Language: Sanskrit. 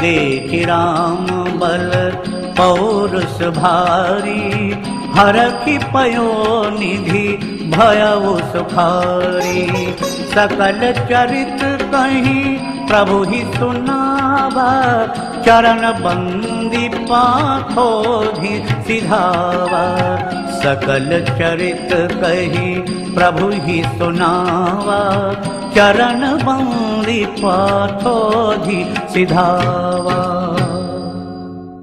देखि राम बल पौरुष भारी हरखि पयो निधि भयउ सुखारी सकल चरित कहीं प्रभु ही सुनावा चरण बंदी पाथोधि सिधावा सकल चरित कही प्रभु ही सुनावा चरण बंदी पाथोधि सिधावा